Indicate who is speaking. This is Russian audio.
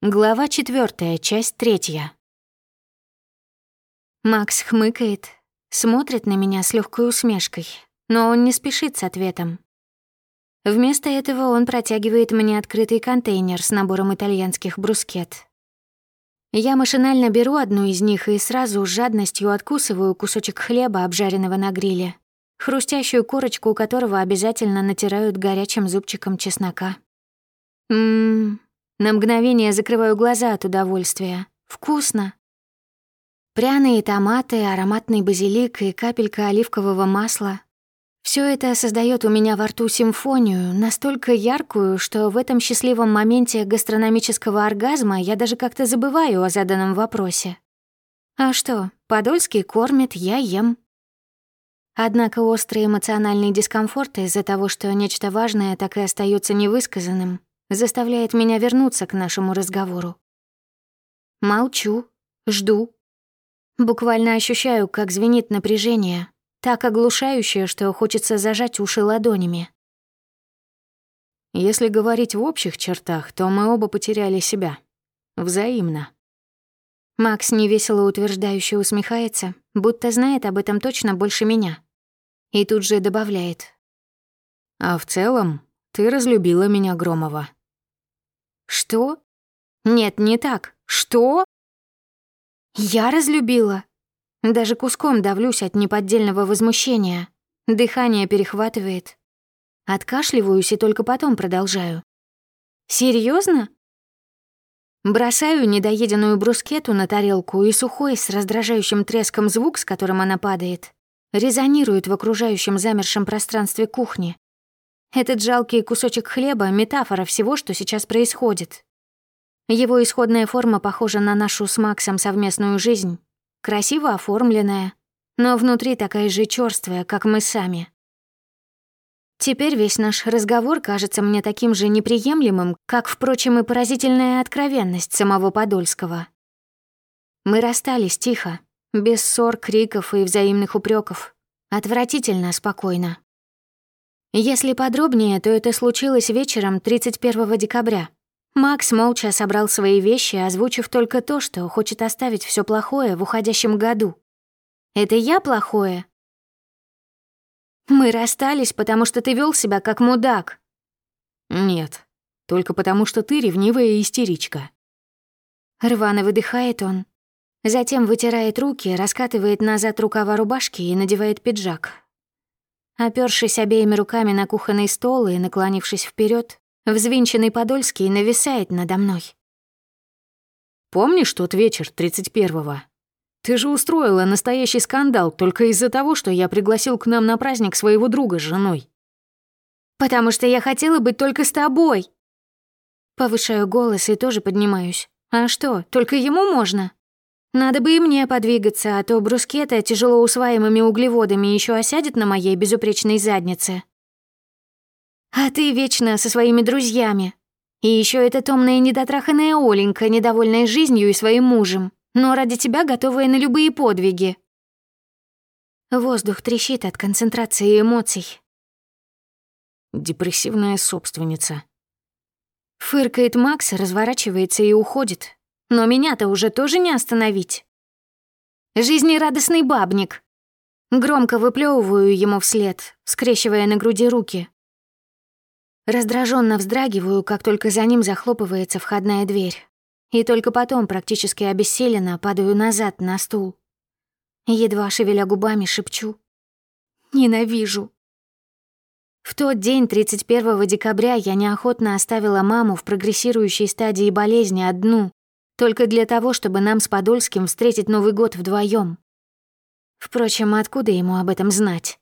Speaker 1: Глава четвертая, часть третья. Макс хмыкает, смотрит на меня с легкой усмешкой, но он не спешит с ответом. Вместо этого он протягивает мне открытый контейнер с набором итальянских брускет. Я машинально беру одну из них и сразу с жадностью откусываю кусочек хлеба, обжаренного на гриле, хрустящую корочку которого обязательно натирают горячим зубчиком чеснока. Ммм, на мгновение закрываю глаза от удовольствия. Вкусно. Пряные томаты, ароматный базилик и капелька оливкового масла. Все это создает у меня во рту симфонию, настолько яркую, что в этом счастливом моменте гастрономического оргазма я даже как-то забываю о заданном вопросе. А что, Подольский кормит, я ем. Однако острый эмоциональный дискомфорт из-за того, что нечто важное так и остается невысказанным, заставляет меня вернуться к нашему разговору. Молчу, жду. Буквально ощущаю, как звенит напряжение, так оглушающее, что хочется зажать уши ладонями.
Speaker 2: Если говорить в общих чертах, то мы оба потеряли себя. Взаимно.
Speaker 1: Макс невесело утверждающе усмехается, будто знает об этом точно больше меня. И тут же добавляет.
Speaker 2: А в целом, ты разлюбила меня, Громова.
Speaker 1: Что? Нет, не так. Что? Я разлюбила. Даже куском давлюсь от неподдельного возмущения. Дыхание перехватывает. Откашливаюсь и только потом продолжаю. Серьезно? Бросаю недоеденную брускету на тарелку, и сухой с раздражающим треском звук, с которым она падает, резонирует в окружающем замершем пространстве кухни. Этот жалкий кусочек хлеба — метафора всего, что сейчас происходит. Его исходная форма похожа на нашу с Максом совместную жизнь. Красиво оформленная, но внутри такая же чёрствая, как мы сами. Теперь весь наш разговор кажется мне таким же неприемлемым, как, впрочем, и поразительная откровенность самого Подольского. Мы расстались тихо, без ссор, криков и взаимных упреков, Отвратительно спокойно. Если подробнее, то это случилось вечером 31 декабря. Макс молча собрал свои вещи, озвучив только то, что хочет оставить все плохое в уходящем году. «Это я плохое?» «Мы расстались, потому что ты вел себя как мудак».
Speaker 2: «Нет, только потому что ты ревнивая истеричка».
Speaker 1: Рвано выдыхает он. Затем вытирает руки, раскатывает назад рукава рубашки и надевает пиджак, Опёршись обеими руками на кухонный стол и наклонившись вперед, взвинченный Подольский нависает надо мной.
Speaker 2: «Помнишь тот вечер 31-го? Ты же устроила настоящий скандал только из-за того, что я пригласил к нам на праздник своего друга с женой».
Speaker 1: «Потому что я хотела быть только с тобой». Повышаю голос и тоже поднимаюсь. «А что, только ему можно?» Надо бы и мне подвигаться, а то брускета тяжело усваиваемыми углеводами еще осядет на моей безупречной заднице. А ты вечно со своими друзьями. И еще эта томная недотраханная Оленька, недовольная жизнью и своим мужем, но ради тебя готовая на любые подвиги. Воздух трещит от концентрации эмоций.
Speaker 2: Депрессивная собственница.
Speaker 1: Фыркает Макс, разворачивается и уходит, но меня-то уже тоже не остановить. Жизнерадостный бабник. Громко выплевываю ему вслед, скрещивая на груди руки. Раздраженно вздрагиваю, как только за ним захлопывается входная дверь. И только потом, практически обессиленно, падаю назад на стул. Едва шевеля губами, шепчу. «Ненавижу». В тот день, 31 декабря, я неохотно оставила маму в прогрессирующей стадии болезни одну, только для того, чтобы нам с Подольским встретить Новый год вдвоем. Впрочем, откуда ему об этом знать?